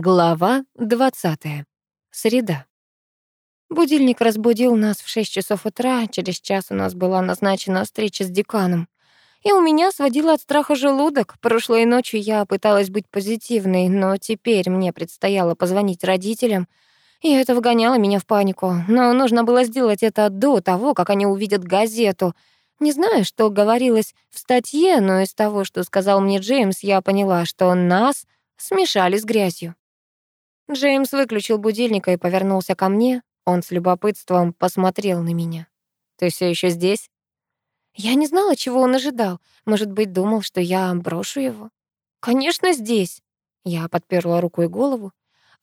Глава 20. Среда. Будильник разбудил нас в 6 часов утра, через час у нас была назначена встреча с деканом. И у меня сводило от страха желудок. Прошлой ночью я пыталась быть позитивной, но теперь мне предстояло позвонить родителям, и это вгоняло меня в панику. Но нужно было сделать это до того, как они увидят газету. Не знаю, что говорилось в статье, но из того, что сказал мне Джеймс, я поняла, что нас — смешали с грязью. Джеймс выключил будильник и повернулся ко мне. Он с любопытством посмотрел на меня. «Ты все еще здесь?» Я не знала, чего он ожидал. Может быть, думал, что я брошу его. «Конечно, здесь!» Я подперла рукой голову.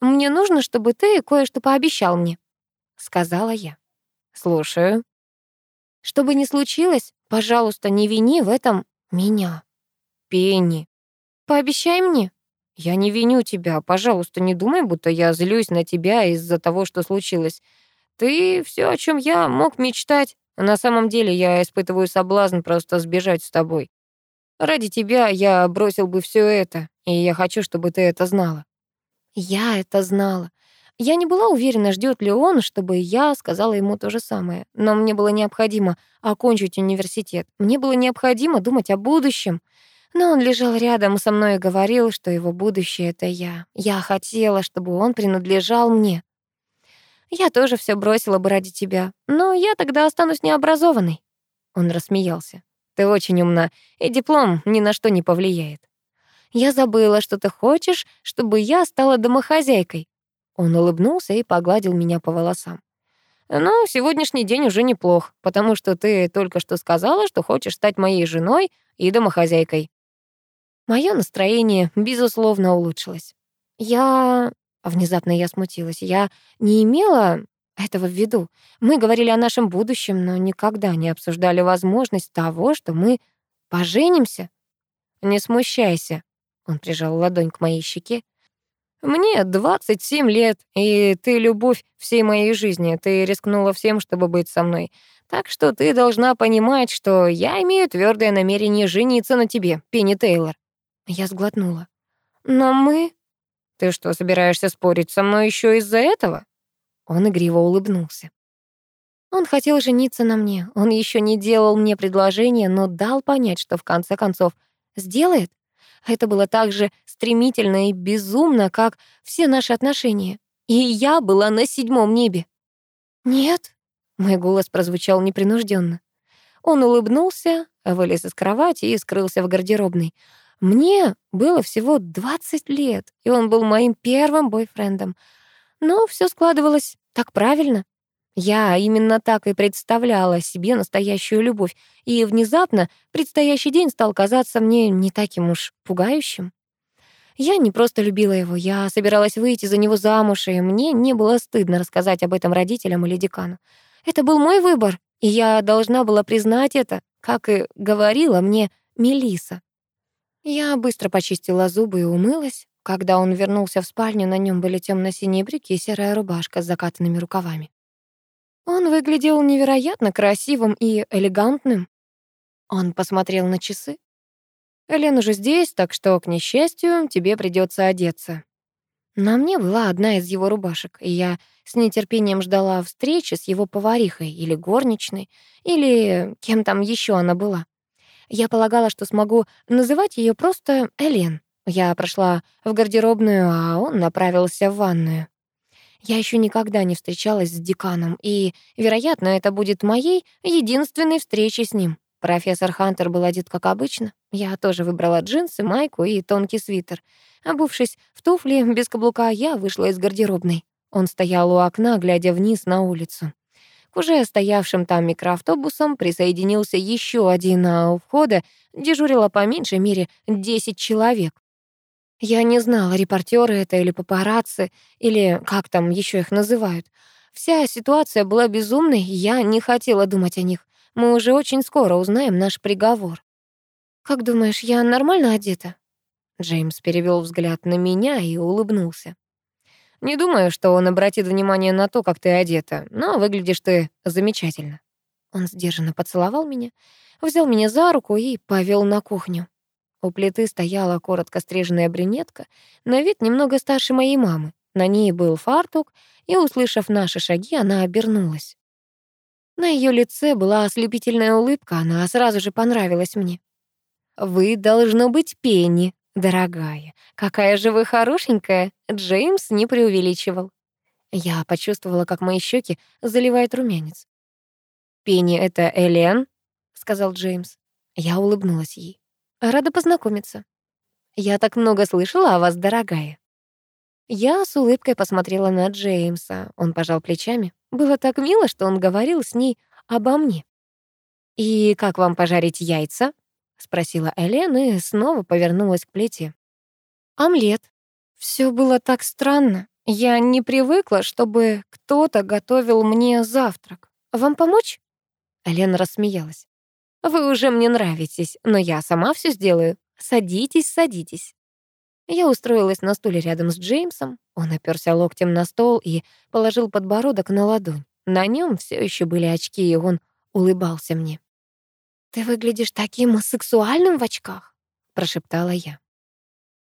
«Мне нужно, чтобы ты кое-что пообещал мне», — сказала я. «Слушаю». «Что бы ни случилось, пожалуйста, не вини в этом меня». «Пенни». «Пообещай мне». «Я не виню тебя. Пожалуйста, не думай, будто я злюсь на тебя из-за того, что случилось. Ты все, о чем я мог мечтать. На самом деле я испытываю соблазн просто сбежать с тобой. Ради тебя я бросил бы все это, и я хочу, чтобы ты это знала». Я это знала. Я не была уверена, ждет ли он, чтобы я сказала ему то же самое. Но мне было необходимо окончить университет. Мне было необходимо думать о будущем. Но он лежал рядом со мной и говорил, что его будущее — это я. Я хотела, чтобы он принадлежал мне. Я тоже все бросила бы ради тебя, но я тогда останусь необразованной. Он рассмеялся. Ты очень умна, и диплом ни на что не повлияет. Я забыла, что ты хочешь, чтобы я стала домохозяйкой. Он улыбнулся и погладил меня по волосам. «Ну, сегодняшний день уже неплох, потому что ты только что сказала, что хочешь стать моей женой и домохозяйкой. Мое настроение, безусловно, улучшилось. Я... Внезапно я смутилась. Я не имела этого в виду. Мы говорили о нашем будущем, но никогда не обсуждали возможность того, что мы поженимся. «Не смущайся», — он прижал ладонь к моей щеке. «Мне 27 лет, и ты любовь всей моей жизни. Ты рискнула всем, чтобы быть со мной. Так что ты должна понимать, что я имею твердое намерение жениться на тебе, Пенни Тейлор. Я сглотнула. «Но мы...» «Ты что, собираешься спорить со мной еще из-за этого?» Он игриво улыбнулся. Он хотел жениться на мне. Он еще не делал мне предложение, но дал понять, что в конце концов сделает. Это было так же стремительно и безумно, как все наши отношения. И я была на седьмом небе. «Нет», — мой голос прозвучал непринужденно. Он улыбнулся, вылез из кровати и скрылся в гардеробной. Мне было всего 20 лет, и он был моим первым бойфрендом. Но все складывалось так правильно. Я именно так и представляла себе настоящую любовь, и внезапно предстоящий день стал казаться мне не таким уж пугающим. Я не просто любила его, я собиралась выйти за него замуж, и мне не было стыдно рассказать об этом родителям или декану. Это был мой выбор, и я должна была признать это, как и говорила мне Мелиса. Я быстро почистила зубы и умылась. Когда он вернулся в спальню, на нем были темно синие брюки и серая рубашка с закатанными рукавами. Он выглядел невероятно красивым и элегантным. Он посмотрел на часы. «Элен уже здесь, так что, к несчастью, тебе придется одеться». На мне была одна из его рубашек, и я с нетерпением ждала встречи с его поварихой или горничной, или кем там еще она была. Я полагала, что смогу называть ее просто Элен. Я прошла в гардеробную, а он направился в ванную. Я еще никогда не встречалась с деканом, и, вероятно, это будет моей единственной встречей с ним. Профессор Хантер был одет как обычно. Я тоже выбрала джинсы, майку и тонкий свитер. Обувшись в туфли без каблука, я вышла из гардеробной. Он стоял у окна, глядя вниз на улицу. К уже стоявшим там микроавтобусам присоединился еще один, а у входа дежурило по меньшей мере 10 человек. Я не знала, репортеры это или папарацци, или как там еще их называют. Вся ситуация была безумной, я не хотела думать о них. Мы уже очень скоро узнаем наш приговор. «Как думаешь, я нормально одета?» Джеймс перевел взгляд на меня и улыбнулся. Не думаю, что он обратит внимание на то, как ты одета, но выглядишь ты замечательно». Он сдержанно поцеловал меня, взял меня за руку и повел на кухню. У плиты стояла коротко стриженная брюнетка, на вид немного старше моей мамы. На ней был фартук, и, услышав наши шаги, она обернулась. На ее лице была ослепительная улыбка, она сразу же понравилась мне. «Вы, должно быть, Пенни, дорогая. Какая же вы хорошенькая!» Джеймс не преувеличивал. Я почувствовала, как мои щеки заливает румянец. «Пенни — это Элен?» — сказал Джеймс. Я улыбнулась ей. «Рада познакомиться. Я так много слышала о вас, дорогая». Я с улыбкой посмотрела на Джеймса. Он пожал плечами. Было так мило, что он говорил с ней обо мне. «И как вам пожарить яйца?» — спросила Элен и снова повернулась к плите. «Омлет. Все было так странно. Я не привыкла, чтобы кто-то готовил мне завтрак. Вам помочь?» Элен рассмеялась. «Вы уже мне нравитесь, но я сама все сделаю. Садитесь, садитесь». Я устроилась на стуле рядом с Джеймсом. Он оперся локтем на стол и положил подбородок на ладонь. На нем все еще были очки, и он улыбался мне. «Ты выглядишь таким сексуальным в очках», — прошептала я.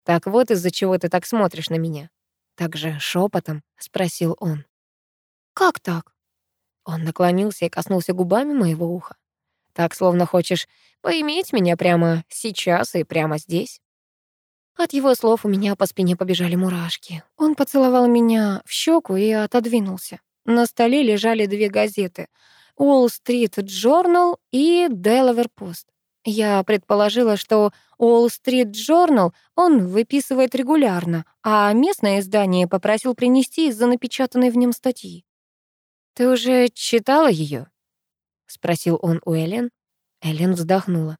«Так вот из-за чего ты так смотришь на меня?» Так же шепотом спросил он. «Как так?» Он наклонился и коснулся губами моего уха. «Так, словно хочешь поиметь меня прямо сейчас и прямо здесь». От его слов у меня по спине побежали мурашки. Он поцеловал меня в щеку и отодвинулся. На столе лежали две газеты Wall Street Journal и Delaware Post. Я предположила, что Wall Street Journal он выписывает регулярно, а местное издание попросил принести из-за напечатанной в нем статьи. «Ты уже читала ее? спросил он у Элен. Элен вздохнула.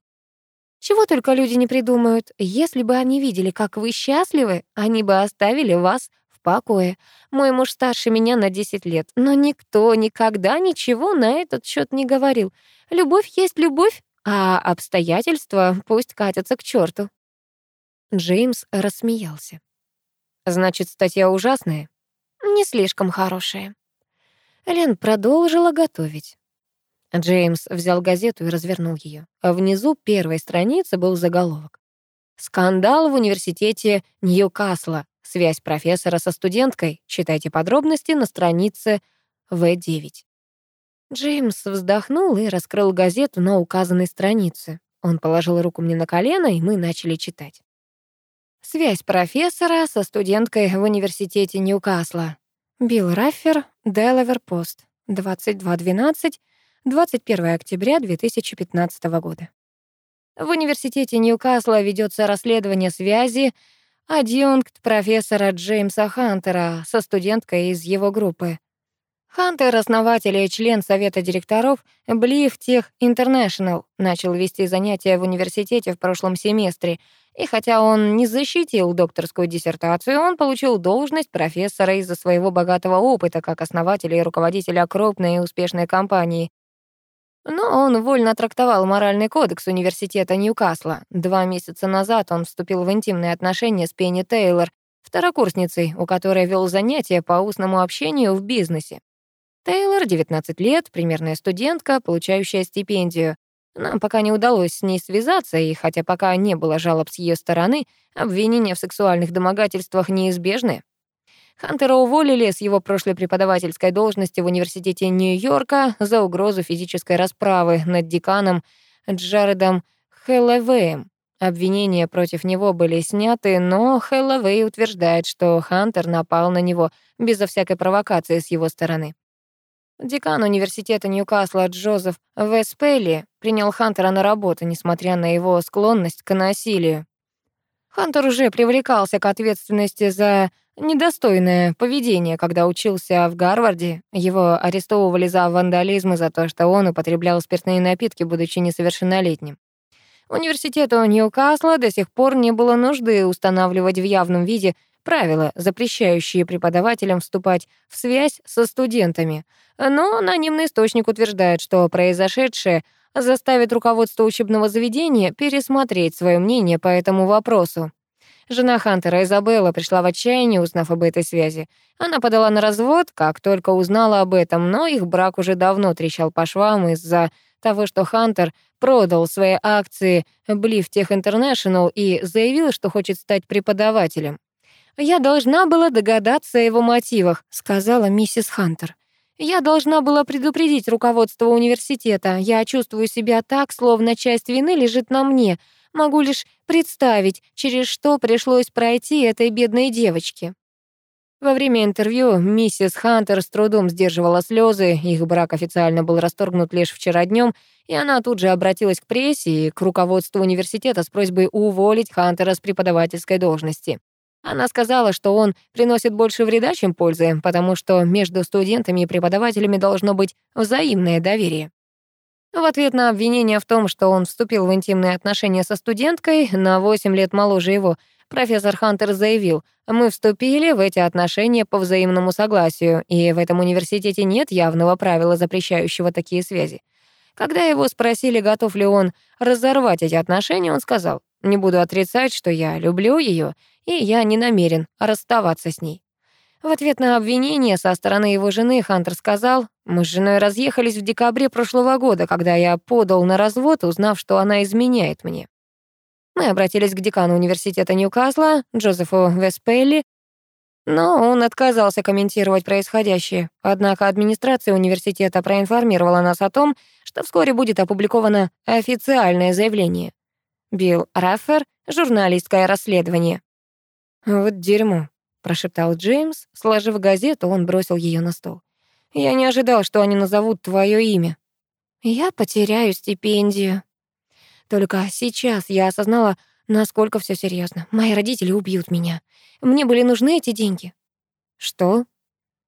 Чего только люди не придумают. Если бы они видели, как вы счастливы, они бы оставили вас покое. Мой муж старше меня на 10 лет, но никто никогда ничего на этот счет не говорил. Любовь есть любовь, а обстоятельства пусть катятся к черту. Джеймс рассмеялся. Значит, статья ужасная? Не слишком хорошая. Лен продолжила готовить. Джеймс взял газету и развернул ее. А внизу первой страницы был заголовок. «Скандал в университете Ньюкасла. Связь профессора со студенткой. Читайте подробности на странице В9». Джеймс вздохнул и раскрыл газету на указанной странице. Он положил руку мне на колено, и мы начали читать. Связь профессора со студенткой в университете Ньюкасла. Билл Раффер, Делавер Пост, 2212, 21 октября 2015 года. В университете Ньюкасла ведется расследование связи адъюнкт профессора Джеймса Хантера со студенткой из его группы. Хантер, основатель и член совета директоров Bliff Tech International, начал вести занятия в университете в прошлом семестре, и хотя он не защитил докторскую диссертацию, он получил должность профессора из-за своего богатого опыта как основателя и руководителя крупной и успешной компании, но он вольно трактовал моральный кодекс университета Ньюкасла. Два месяца назад он вступил в интимные отношения с Пенни Тейлор, второкурсницей, у которой вел занятия по устному общению в бизнесе. Тейлор, 19 лет, примерная студентка, получающая стипендию. Нам пока не удалось с ней связаться, и хотя пока не было жалоб с ее стороны, обвинения в сексуальных домогательствах неизбежны. Хантера уволили с его прошлой преподавательской должности в университете Нью-Йорка за угрозу физической расправы над деканом Джаредом Хэллоуэем. Обвинения против него были сняты, но Хэллоуэй утверждает, что Хантер напал на него безо всякой провокации с его стороны. Декан университета Ньюкасла Джозеф Веспелли принял Хантера на работу, несмотря на его склонность к насилию. Хантер уже привлекался к ответственности за недостойное поведение, когда учился в Гарварде. Его арестовывали за вандализм и за то, что он употреблял спиртные напитки, будучи несовершеннолетним. Университету Ньюкасла до сих пор не было нужды устанавливать в явном виде правила, запрещающие преподавателям вступать в связь со студентами. Но анонимный источник утверждает, что произошедшее заставит руководство учебного заведения пересмотреть свое мнение по этому вопросу. Жена Хантера Изабелла пришла в отчаяние, узнав об этой связи. Она подала на развод, как только узнала об этом, но их брак уже давно трещал по швам из-за того, что Хантер продал свои акции Bliff Tech International и заявил, что хочет стать преподавателем. «Я должна была догадаться о его мотивах», — сказала миссис Хантер. «Я должна была предупредить руководство университета. Я чувствую себя так, словно часть вины лежит на мне. Могу лишь представить, через что пришлось пройти этой бедной девочке». Во время интервью миссис Хантер с трудом сдерживала слезы, их брак официально был расторгнут лишь вчера днем, и она тут же обратилась к прессе и к руководству университета с просьбой уволить Хантера с преподавательской должности. Она сказала, что он приносит больше вреда, чем пользы, потому что между студентами и преподавателями должно быть взаимное доверие. В ответ на обвинение в том, что он вступил в интимные отношения со студенткой на 8 лет моложе его, Профессор Хантер заявил, мы вступили в эти отношения по взаимному согласию, и в этом университете нет явного правила, запрещающего такие связи. Когда его спросили, готов ли он разорвать эти отношения, он сказал, не буду отрицать, что я люблю ее, и я не намерен расставаться с ней. В ответ на обвинение со стороны его жены Хантер сказал, «Мы с женой разъехались в декабре прошлого года, когда я подал на развод, узнав, что она изменяет мне. Мы обратились к декану университета Ньюкасла, Джозефу Веспелли, но он отказался комментировать происходящее. Однако администрация университета проинформировала нас о том, что вскоре будет опубликовано официальное заявление. Билл Раффер, журналистское расследование. «Вот дерьмо», — прошептал Джеймс. Сложив газету, он бросил ее на стол. «Я не ожидал, что они назовут твое имя». «Я потеряю стипендию», только сейчас я осознала, насколько все серьезно. Мои родители убьют меня. Мне были нужны эти деньги. Что?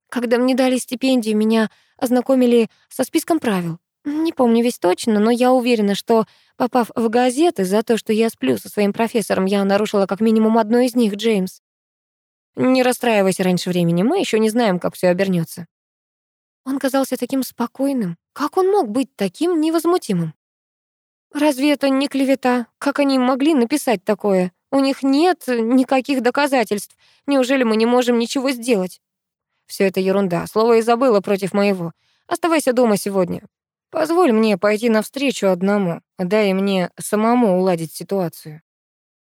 Когда мне дали стипендию, меня ознакомили со списком правил. Не помню весь точно, но я уверена, что, попав в газеты за то, что я сплю со своим профессором, я нарушила как минимум одну из них, Джеймс. Не расстраивайся раньше времени, мы еще не знаем, как все обернется. Он казался таким спокойным. Как он мог быть таким невозмутимым? Разве это не клевета? Как они могли написать такое? У них нет никаких доказательств. Неужели мы не можем ничего сделать? Все это ерунда. Слово Изабелла против моего. Оставайся дома сегодня. Позволь мне пойти навстречу одному. Дай мне самому уладить ситуацию.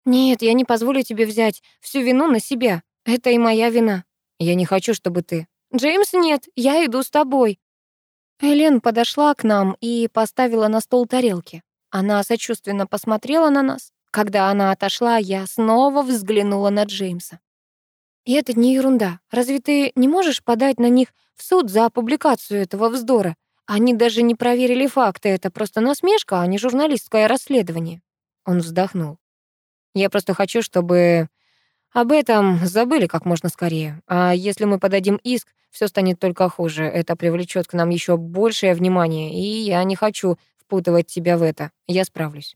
Нет, я не позволю тебе взять всю вину на себя. Это и моя вина. Я не хочу, чтобы ты... Джеймс, нет, я иду с тобой. Элен подошла к нам и поставила на стол тарелки. Она сочувственно посмотрела на нас. Когда она отошла, я снова взглянула на Джеймса. И это не ерунда. Разве ты не можешь подать на них в суд за публикацию этого вздора? Они даже не проверили факты, это просто насмешка, а не журналистское расследование. Он вздохнул. Я просто хочу, чтобы об этом забыли как можно скорее. А если мы подадим иск, все станет только хуже. Это привлечет к нам еще большее внимание, и я не хочу впутывать тебя в это. Я справлюсь».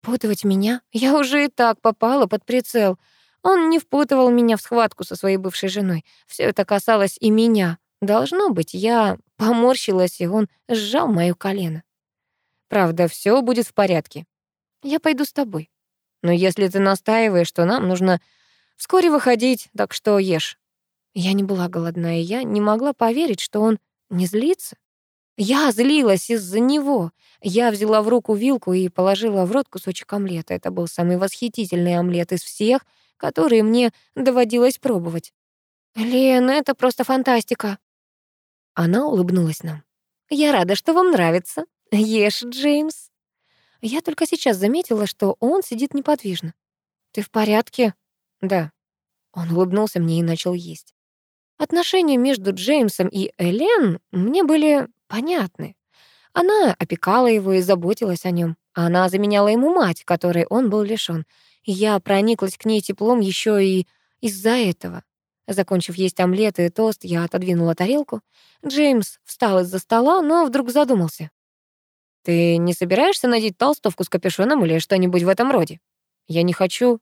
«Впутывать меня? Я уже и так попала под прицел. Он не впутывал меня в схватку со своей бывшей женой. Все это касалось и меня. Должно быть, я поморщилась, и он сжал моё колено. Правда, все будет в порядке. Я пойду с тобой. Но если ты настаиваешь, что нам нужно вскоре выходить, так что ешь. Я не была голодна, и я не могла поверить, что он не злится. Я злилась из-за него. Я взяла в руку вилку и положила в рот кусочек омлета. Это был самый восхитительный омлет из всех, которые мне доводилось пробовать. «Лен, это просто фантастика!» Она улыбнулась нам. «Я рада, что вам нравится. Ешь, Джеймс». Я только сейчас заметила, что он сидит неподвижно. «Ты в порядке?» «Да». Он улыбнулся мне и начал есть. Отношения между Джеймсом и Элен мне были понятны. Она опекала его и заботилась о нем. Она заменяла ему мать, которой он был лишён. Я прониклась к ней теплом еще и из-за этого. Закончив есть омлет и тост, я отодвинула тарелку. Джеймс встал из-за стола, но вдруг задумался. «Ты не собираешься надеть толстовку с капюшоном или что-нибудь в этом роде? Я не хочу».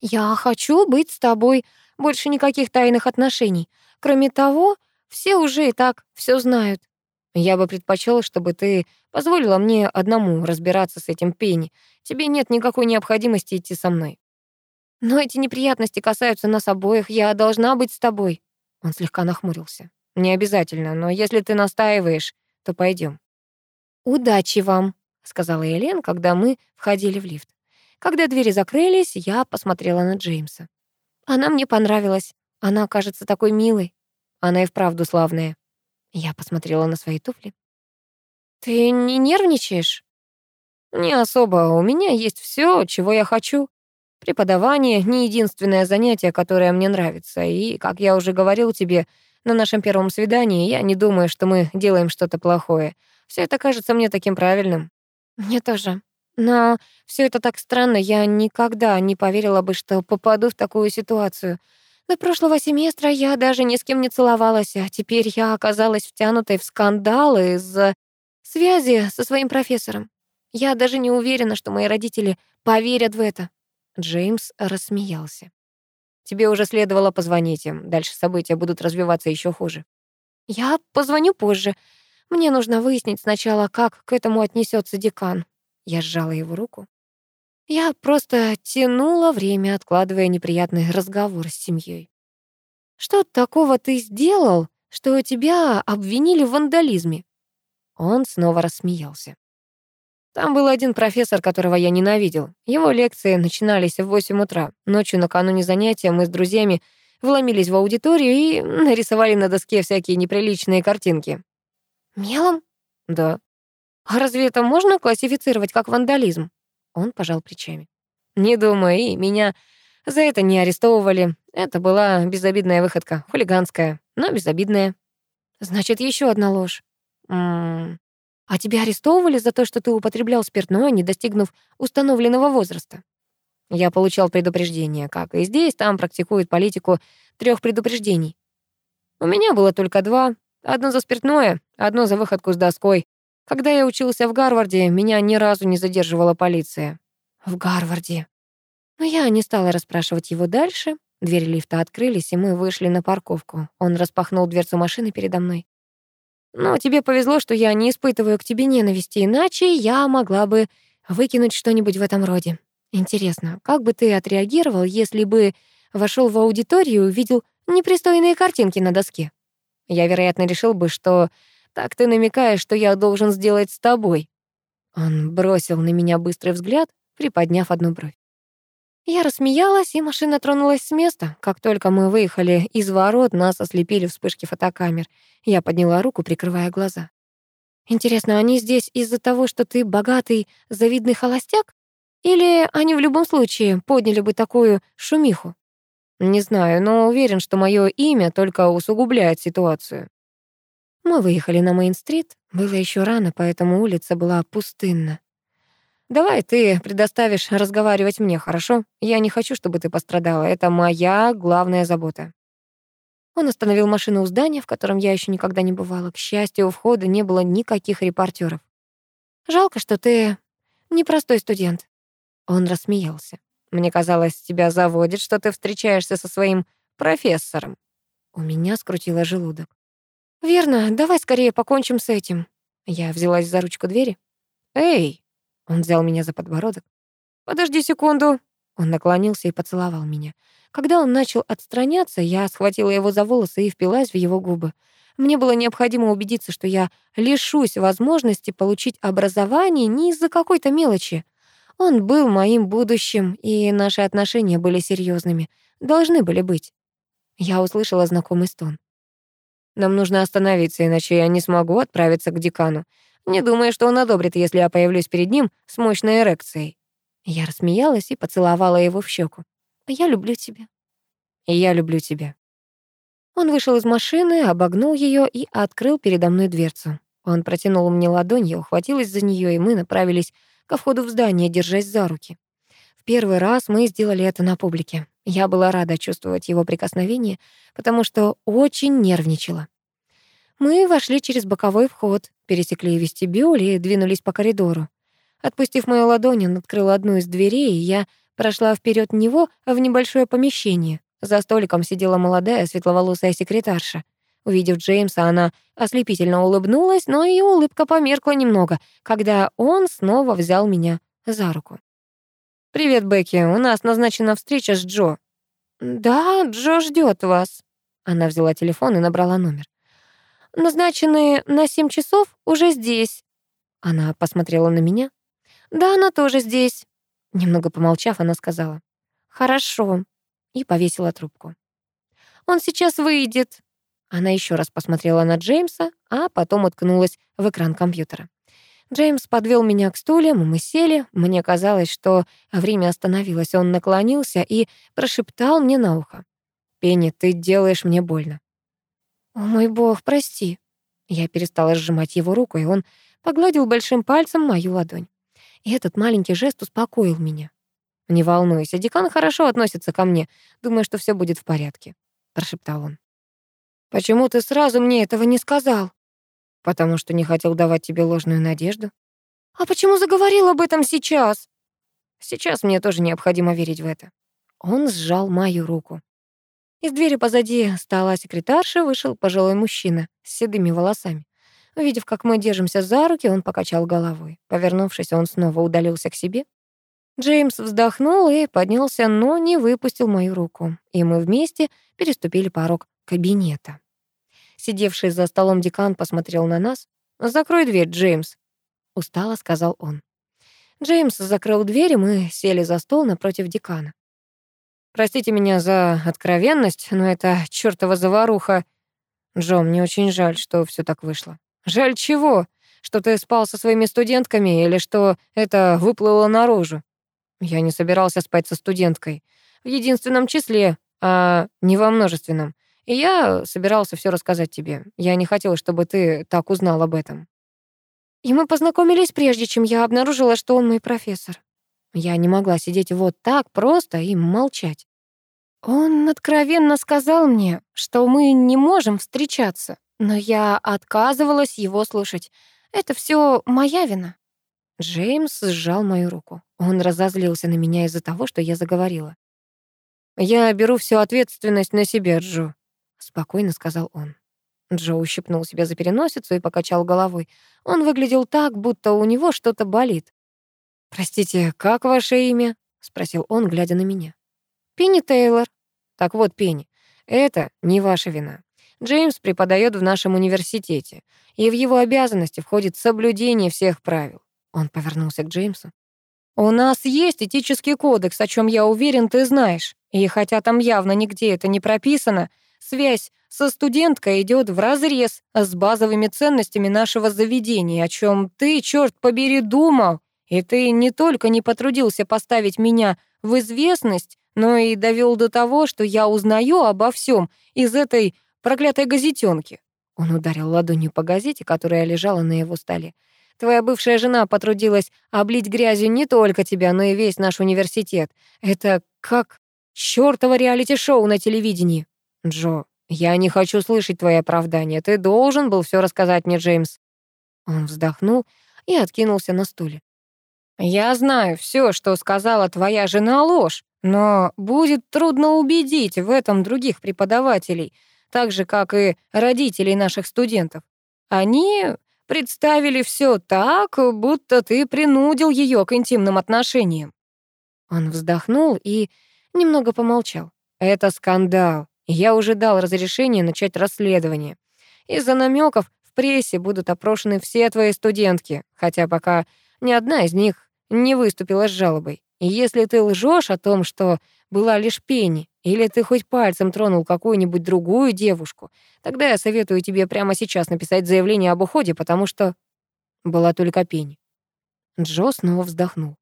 «Я хочу быть с тобой. Больше никаких тайных отношений. Кроме того, все уже и так все знают. Я бы предпочел, чтобы ты позволила мне одному разбираться с этим Пенни. Тебе нет никакой необходимости идти со мной. Но эти неприятности касаются нас обоих. Я должна быть с тобой. Он слегка нахмурился. Не обязательно, но если ты настаиваешь, то пойдем. «Удачи вам», — сказала Элен, когда мы входили в лифт. Когда двери закрылись, я посмотрела на Джеймса. Она мне понравилась. Она кажется такой милой. Она и вправду славная. Я посмотрела на свои туфли. «Ты не нервничаешь?» «Не особо. У меня есть все, чего я хочу. Преподавание — не единственное занятие, которое мне нравится. И, как я уже говорил тебе, на нашем первом свидании я не думаю, что мы делаем что-то плохое. Все это кажется мне таким правильным». «Мне тоже. Но все это так странно. Я никогда не поверила бы, что попаду в такую ситуацию. До прошлого семестра я даже ни с кем не целовалась, а теперь я оказалась втянутой в скандал из-за связи со своим профессором. Я даже не уверена, что мои родители поверят в это. Джеймс рассмеялся. Тебе уже следовало позвонить им. Дальше события будут развиваться еще хуже. Я позвоню позже. Мне нужно выяснить сначала, как к этому отнесется декан. Я сжала его руку. Я просто тянула время, откладывая неприятный разговор с семьей. «Что такого ты сделал, что тебя обвинили в вандализме?» Он снова рассмеялся. Там был один профессор, которого я ненавидел. Его лекции начинались в 8 утра. Ночью накануне занятия мы с друзьями вломились в аудиторию и нарисовали на доске всякие неприличные картинки. «Мелом?» «Да». «А разве это можно классифицировать как вандализм?» Он пожал плечами. «Не думаю, и меня за это не арестовывали. Это была безобидная выходка, хулиганская, но безобидная». «Значит, еще одна ложь». М -м -м. «А тебя арестовывали за то, что ты употреблял спиртное, не достигнув установленного возраста?» Я получал предупреждение, как и здесь, там практикуют политику трех предупреждений. У меня было только два. Одно за спиртное, одно за выходку с доской. Когда я учился в Гарварде, меня ни разу не задерживала полиция. В Гарварде. Но я не стала расспрашивать его дальше. Двери лифта открылись, и мы вышли на парковку. Он распахнул дверцу машины передо мной. «Но тебе повезло, что я не испытываю к тебе ненависти, иначе я могла бы выкинуть что-нибудь в этом роде. Интересно, как бы ты отреагировал, если бы вошел в аудиторию и увидел непристойные картинки на доске? Я, вероятно, решил бы, что так ты намекаешь, что я должен сделать с тобой». Он бросил на меня быстрый взгляд, приподняв одну бровь. Я рассмеялась, и машина тронулась с места. Как только мы выехали из ворот, нас ослепили вспышки фотокамер. Я подняла руку, прикрывая глаза. «Интересно, они здесь из-за того, что ты богатый, завидный холостяк? Или они в любом случае подняли бы такую шумиху?» «Не знаю, но уверен, что мое имя только усугубляет ситуацию». Мы выехали на Мейн-стрит. Было еще рано, поэтому улица была пустынна. «Давай ты предоставишь разговаривать мне, хорошо? Я не хочу, чтобы ты пострадала. Это моя главная забота». Он остановил машину у здания, в котором я еще никогда не бывала. К счастью, у входа не было никаких репортеров. «Жалко, что ты непростой студент». Он рассмеялся. «Мне казалось, тебя заводит, что ты встречаешься со своим профессором». У меня скрутило желудок. «Верно, давай скорее покончим с этим». Я взялась за ручку двери. «Эй!» Он взял меня за подбородок. «Подожди секунду». Он наклонился и поцеловал меня. Когда он начал отстраняться, я схватила его за волосы и впилась в его губы. Мне было необходимо убедиться, что я лишусь возможности получить образование не из-за какой-то мелочи. Он был моим будущим, и наши отношения были серьезными. Должны были быть. Я услышала знакомый стон. Нам нужно остановиться, иначе я не смогу отправиться к декану. Не думаю, что он одобрит, если я появлюсь перед ним с мощной эрекцией». Я рассмеялась и поцеловала его в щеку. «Я люблю тебя». «И я люблю тебя». Он вышел из машины, обогнул ее и открыл передо мной дверцу. Он протянул мне ладонь, я ухватилась за нее, и мы направились ко входу в здание, держась за руки. В первый раз мы сделали это на публике. Я была рада чувствовать его прикосновение, потому что очень нервничала. Мы вошли через боковой вход, пересекли вестибюль и двинулись по коридору. Отпустив мою ладонь, он открыл одну из дверей, и я прошла вперед него в небольшое помещение. За столиком сидела молодая светловолосая секретарша. Увидев Джеймса, она ослепительно улыбнулась, но ее улыбка померкла немного, когда он снова взял меня за руку. «Привет, Бекки. У нас назначена встреча с Джо». «Да, Джо ждет вас». Она взяла телефон и набрала номер. «Назначенные на семь часов уже здесь». Она посмотрела на меня. «Да, она тоже здесь». Немного помолчав, она сказала. «Хорошо». И повесила трубку. «Он сейчас выйдет». Она еще раз посмотрела на Джеймса, а потом уткнулась в экран компьютера. Джеймс подвел меня к стульям, мы сели. Мне казалось, что время остановилось. Он наклонился и прошептал мне на ухо. «Пенни, ты делаешь мне больно». «О мой бог, прости». Я перестала сжимать его руку, и он погладил большим пальцем мою ладонь. И этот маленький жест успокоил меня. «Не волнуйся, декан хорошо относится ко мне. Думаю, что все будет в порядке», — прошептал он. «Почему ты сразу мне этого не сказал?» «Потому что не хотел давать тебе ложную надежду». «А почему заговорил об этом сейчас?» «Сейчас мне тоже необходимо верить в это». Он сжал мою руку. Из двери позади стола секретарши вышел пожилой мужчина с седыми волосами. Увидев, как мы держимся за руки, он покачал головой. Повернувшись, он снова удалился к себе. Джеймс вздохнул и поднялся, но не выпустил мою руку, и мы вместе переступили порог кабинета. Сидевший за столом декан посмотрел на нас. «Закрой дверь, Джеймс», — устало сказал он. Джеймс закрыл дверь, и мы сели за стол напротив декана. «Простите меня за откровенность, но это чёртова заваруха. Джо, мне очень жаль, что всё так вышло. Жаль чего? Что ты спал со своими студентками или что это выплыло наружу? Я не собирался спать со студенткой. В единственном числе, а не во множественном. И я собирался все рассказать тебе. Я не хотела, чтобы ты так узнал об этом. И мы познакомились прежде, чем я обнаружила, что он мой профессор. Я не могла сидеть вот так просто и молчать. Он откровенно сказал мне, что мы не можем встречаться, но я отказывалась его слушать. Это все моя вина. Джеймс сжал мою руку. Он разозлился на меня из-за того, что я заговорила. «Я беру всю ответственность на себя, Джо», — спокойно сказал он. Джо ущипнул себя за переносицу и покачал головой. Он выглядел так, будто у него что-то болит. «Простите, как ваше имя?» — спросил он, глядя на меня. «Пенни Тейлор». «Так вот, Пенни, это не ваша вина. Джеймс преподает в нашем университете, и в его обязанности входит соблюдение всех правил. Он повернулся к Джеймсу. «У нас есть этический кодекс, о чем я уверен, ты знаешь. И хотя там явно нигде это не прописано, связь со студенткой идет вразрез с базовыми ценностями нашего заведения, о чем ты, черт побери, думал. И ты не только не потрудился поставить меня в известность, но и довел до того, что я узнаю обо всем из этой проклятой газетенки. Он ударил ладонью по газете, которая лежала на его столе. Твоя бывшая жена потрудилась облить грязью не только тебя, но и весь наш университет. Это как чёртово реалити-шоу на телевидении. Джо, я не хочу слышать твои оправдания. Ты должен был все рассказать мне, Джеймс. Он вздохнул и откинулся на стуле. Я знаю, все, что сказала твоя жена, ложь, но будет трудно убедить в этом других преподавателей — так же, как и родителей наших студентов. Они представили все так, будто ты принудил ее к интимным отношениям. Он вздохнул и немного помолчал. Это скандал. Я уже дал разрешение начать расследование. Из-за намеков в прессе будут опрошены все твои студентки, хотя пока ни одна из них не выступила с жалобой. И если ты лжешь о том, что была лишь Пенни, или ты хоть пальцем тронул какую-нибудь другую девушку, тогда я советую тебе прямо сейчас написать заявление об уходе, потому что была только Пенни. Джо снова вздохнул.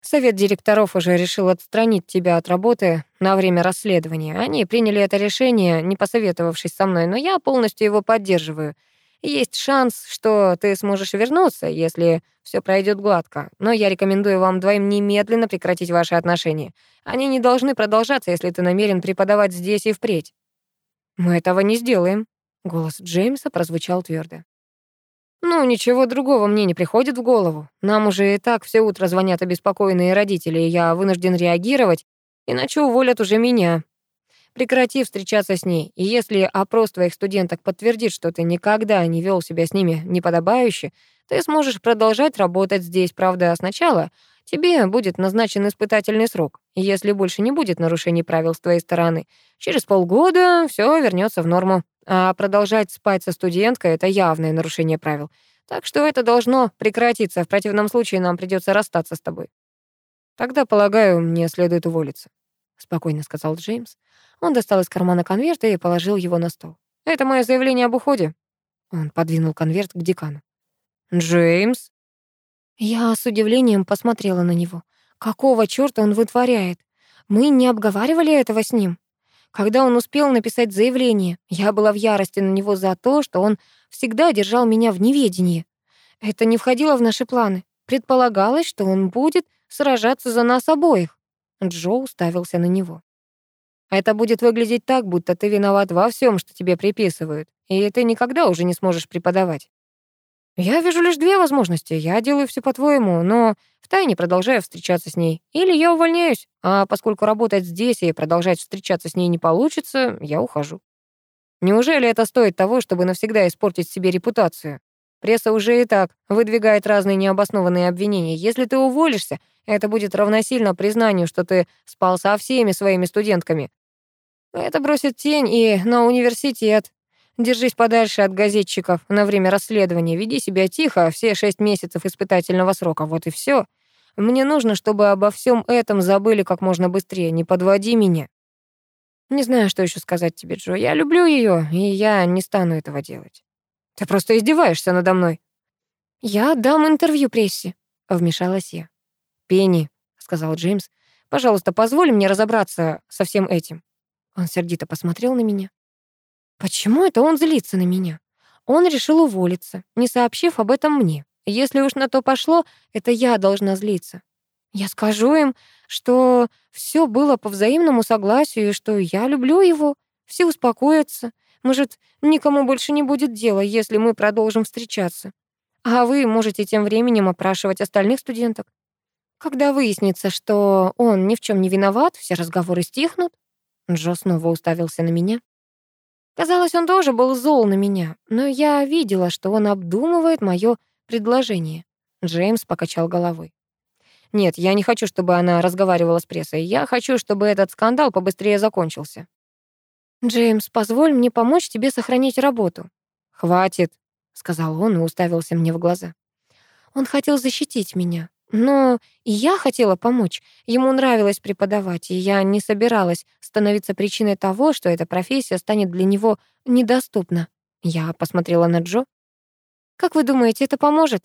Совет директоров уже решил отстранить тебя от работы на время расследования. Они приняли это решение, не посоветовавшись со мной, но я полностью его поддерживаю — есть шанс, что ты сможешь вернуться, если все пройдет гладко. Но я рекомендую вам двоим немедленно прекратить ваши отношения. Они не должны продолжаться, если ты намерен преподавать здесь и впредь. Мы этого не сделаем. Голос Джеймса прозвучал твердо. Ну, ничего другого мне не приходит в голову. Нам уже и так все утро звонят обеспокоенные родители, и я вынужден реагировать, иначе уволят уже меня. Прекрати встречаться с ней, и если опрос твоих студенток подтвердит, что ты никогда не вел себя с ними неподобающе, ты сможешь продолжать работать здесь, правда, сначала тебе будет назначен испытательный срок. И если больше не будет нарушений правил с твоей стороны, через полгода все вернется в норму. А продолжать спать со студенткой — это явное нарушение правил. Так что это должно прекратиться, в противном случае нам придется расстаться с тобой. Тогда, полагаю, мне следует уволиться, спокойно сказал Джеймс. Он достал из кармана конверт и положил его на стол. Это мое заявление об уходе. Он подвинул конверт к декану. Джеймс? Я с удивлением посмотрела на него. Какого чёрта он вытворяет? Мы не обговаривали этого с ним. Когда он успел написать заявление, я была в ярости на него за то, что он всегда держал меня в неведении. Это не входило в наши планы. Предполагалось, что он будет сражаться за нас обоих. Джо уставился на него. Это будет выглядеть так, будто ты виноват во всем, что тебе приписывают, и ты никогда уже не сможешь преподавать. Я вижу лишь две возможности. Я делаю все по-твоему, но втайне продолжаю встречаться с ней. Или я увольняюсь, а поскольку работать здесь и продолжать встречаться с ней не получится, я ухожу. Неужели это стоит того, чтобы навсегда испортить себе репутацию? Пресса уже и так выдвигает разные необоснованные обвинения. Если ты уволишься, это будет равносильно признанию, что ты спал со всеми своими студентками. Это бросит тень и на университет, Держись подальше от газетчиков на время расследования. Веди себя тихо все шесть месяцев испытательного срока. Вот и все. Мне нужно, чтобы обо всем этом забыли как можно быстрее. Не подводи меня. Не знаю, что еще сказать тебе, Джо. Я люблю ее, и я не стану этого делать. Ты просто издеваешься надо мной. Я дам интервью прессе, вмешалась я. Пенни, сказал Джеймс, пожалуйста, позволь мне разобраться со всем этим. Он сердито посмотрел на меня. Почему это он злится на меня? Он решил уволиться, не сообщив об этом мне. Если уж на то пошло, это я должна злиться. Я скажу им, что все было по взаимному согласию, и что я люблю его. Все успокоятся. Может, никому больше не будет дела, если мы продолжим встречаться. А вы можете тем временем опрашивать остальных студенток. Когда выяснится, что он ни в чем не виноват, все разговоры стихнут. Джо снова уставился на меня. Казалось, он тоже был зол на меня, но я видела, что он обдумывает моё предложение. Джеймс покачал головой. «Нет, я не хочу, чтобы она разговаривала с прессой. Я хочу, чтобы этот скандал побыстрее закончился». «Джеймс, позволь мне помочь тебе сохранить работу». «Хватит», — сказал он и уставился мне в глаза. Он хотел защитить меня, но и я хотела помочь. Ему нравилось преподавать, и я не собиралась становиться причиной того, что эта профессия станет для него недоступна. Я посмотрела на Джо. «Как вы думаете, это поможет?»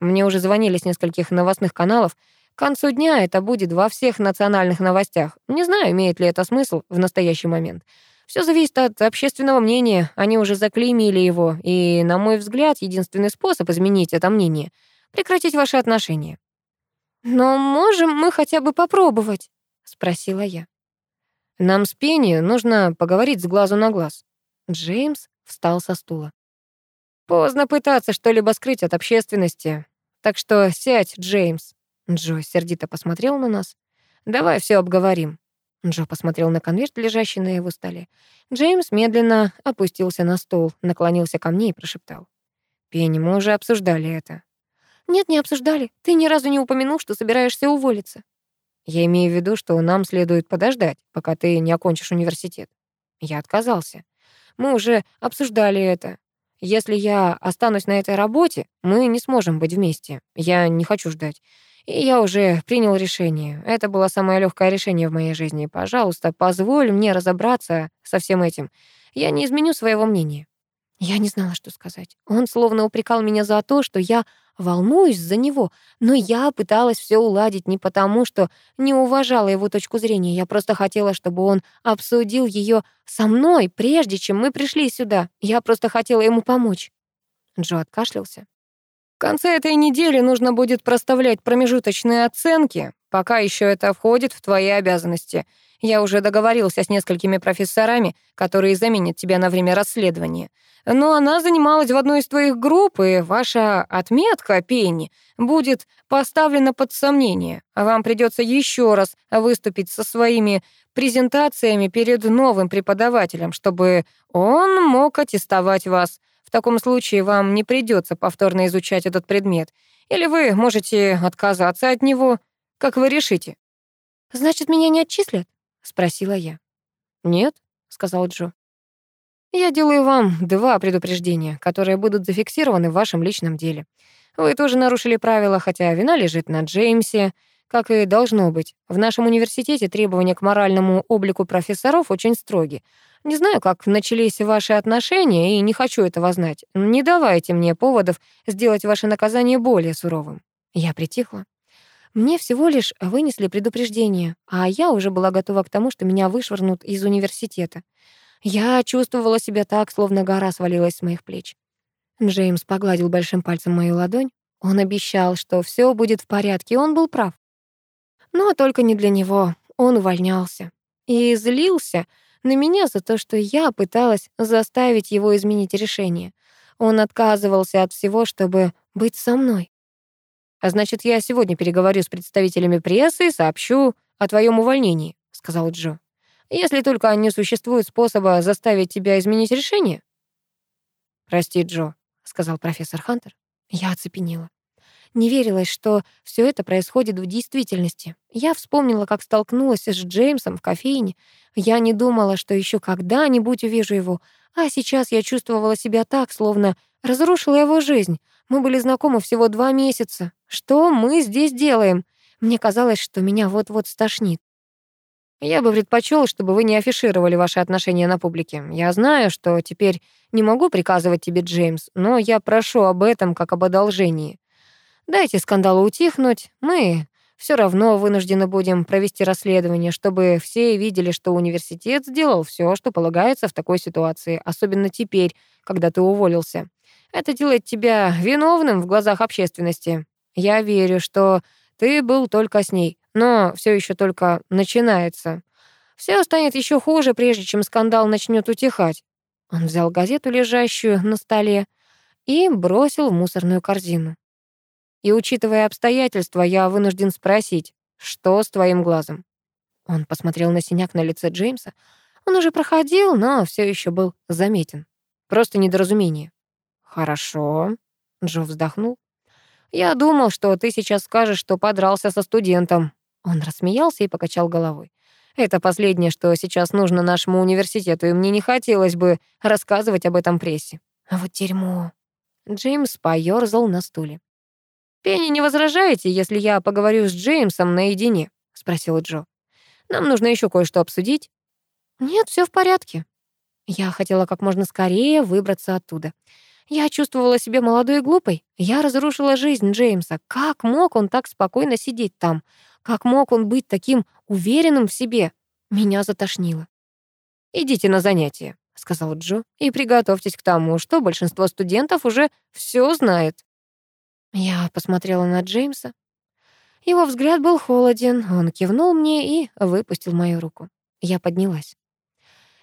Мне уже звонили с нескольких новостных каналов. К концу дня это будет во всех национальных новостях. Не знаю, имеет ли это смысл в настоящий момент. Все зависит от общественного мнения. Они уже заклеймили его, и, на мой взгляд, единственный способ изменить это мнение — прекратить ваши отношения. «Но можем мы хотя бы попробовать?» — спросила я. «Нам с Пенни нужно поговорить с глазу на глаз». Джеймс встал со стула. «Поздно пытаться что-либо скрыть от общественности. Так что сядь, Джеймс». Джо сердито посмотрел на нас. «Давай все обговорим». Джо посмотрел на конверт, лежащий на его столе. Джеймс медленно опустился на стол, наклонился ко мне и прошептал. «Пенни, мы уже обсуждали это. «Нет, не обсуждали. Ты ни разу не упомянул, что собираешься уволиться». «Я имею в виду, что нам следует подождать, пока ты не окончишь университет». Я отказался. Мы уже обсуждали это. Если я останусь на этой работе, мы не сможем быть вместе. Я не хочу ждать. И я уже принял решение. Это было самое легкое решение в моей жизни. Пожалуйста, позволь мне разобраться со всем этим. Я не изменю своего мнения. Я не знала, что сказать. Он словно упрекал меня за то, что я волнуюсь за него, но я пыталась все уладить не потому, что не уважала его точку зрения. Я просто хотела, чтобы он обсудил ее со мной, прежде чем мы пришли сюда. Я просто хотела ему помочь. Джо откашлялся. Конце этой недели нужно будет проставлять промежуточные оценки, пока еще это входит в твои обязанности. Я уже договорился с несколькими профессорами, которые заменят тебя на время расследования. Но она занималась в одной из твоих групп, и ваша отметка, Пенни, будет поставлена под сомнение. Вам придется еще раз выступить со своими презентациями перед новым преподавателем, чтобы он мог аттестовать вас. В таком случае вам не придется повторно изучать этот предмет. Или вы можете отказаться от него, как вы решите. «Значит, меня не отчислят?» — спросила я. «Нет», — сказал Джо. Я делаю вам два предупреждения, которые будут зафиксированы в вашем личном деле. Вы тоже нарушили правила, хотя вина лежит на Джеймсе, как и должно быть. В нашем университете требования к моральному облику профессоров очень строги. Не знаю, как начались ваши отношения, и не хочу этого знать. Не давайте мне поводов сделать ваше наказание более суровым. Я притихла. Мне всего лишь вынесли предупреждение, а я уже была готова к тому, что меня вышвырнут из университета. Я чувствовала себя так, словно гора свалилась с моих плеч. Джеймс погладил большим пальцем мою ладонь. Он обещал, что все будет в порядке, и он был прав. Но только не для него. Он увольнялся. И злился на меня за то, что я пыталась заставить его изменить решение. Он отказывался от всего, чтобы быть со мной. «А значит, я сегодня переговорю с представителями прессы и сообщу о твоем увольнении», — сказал Джо. «Если только не существует способа заставить тебя изменить решение». «Прости, Джо», — сказал профессор Хантер. Я оцепенела. Не верилось, что все это происходит в действительности. Я вспомнила, как столкнулась с Джеймсом в кофейне. Я не думала, что еще когда-нибудь увижу его, а сейчас я чувствовала себя так, словно разрушила его жизнь. Мы были знакомы всего два месяца. Что мы здесь делаем? Мне казалось, что меня вот-вот стошнит. Я бы предпочел, чтобы вы не афишировали ваши отношения на публике. Я знаю, что теперь не могу приказывать тебе, Джеймс, но я прошу об этом как об одолжении. Дайте скандалу утихнуть. Мы все равно вынуждены будем провести расследование, чтобы все видели, что университет сделал все, что полагается в такой ситуации, особенно теперь, когда ты уволился. Это делает тебя виновным в глазах общественности. Я верю, что ты был только с ней, но все еще только начинается. Все станет еще хуже, прежде чем скандал начнет утихать. Он взял газету, лежащую на столе, и бросил в мусорную корзину. И, учитывая обстоятельства, я вынужден спросить, что с твоим глазом?» Он посмотрел на синяк на лице Джеймса. Он уже проходил, но все еще был заметен. Просто недоразумение. «Хорошо», — Джо вздохнул. «Я думал, что ты сейчас скажешь, что подрался со студентом». Он рассмеялся и покачал головой. «Это последнее, что сейчас нужно нашему университету, и мне не хотелось бы рассказывать об этом прессе». А вот дерьмо. Джеймс поёрзал на стуле. «Пенни, не возражаете, если я поговорю с Джеймсом наедине?» — спросил Джо. «Нам нужно еще кое-что обсудить». «Нет, все в порядке». Я хотела как можно скорее выбраться оттуда. Я чувствовала себя молодой и глупой. Я разрушила жизнь Джеймса. Как мог он так спокойно сидеть там? Как мог он быть таким уверенным в себе? Меня затошнило. «Идите на занятия», — сказал Джо, «и приготовьтесь к тому, что большинство студентов уже все знает». Я посмотрела на Джеймса. Его взгляд был холоден, он кивнул мне и выпустил мою руку. Я поднялась.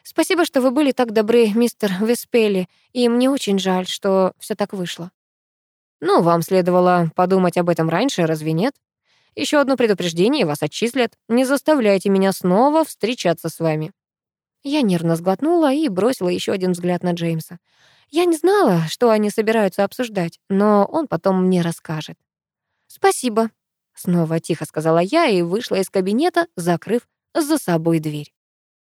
«Спасибо, что вы были так добры, мистер Веспели, и мне очень жаль, что все так вышло». «Ну, вам следовало подумать об этом раньше, разве нет? Еще одно предупреждение, вас отчислят. Не заставляйте меня снова встречаться с вами». Я нервно сглотнула и бросила еще один взгляд на Джеймса. Я не знала, что они собираются обсуждать, но он потом мне расскажет. «Спасибо», — снова тихо сказала я и вышла из кабинета, закрыв за собой дверь.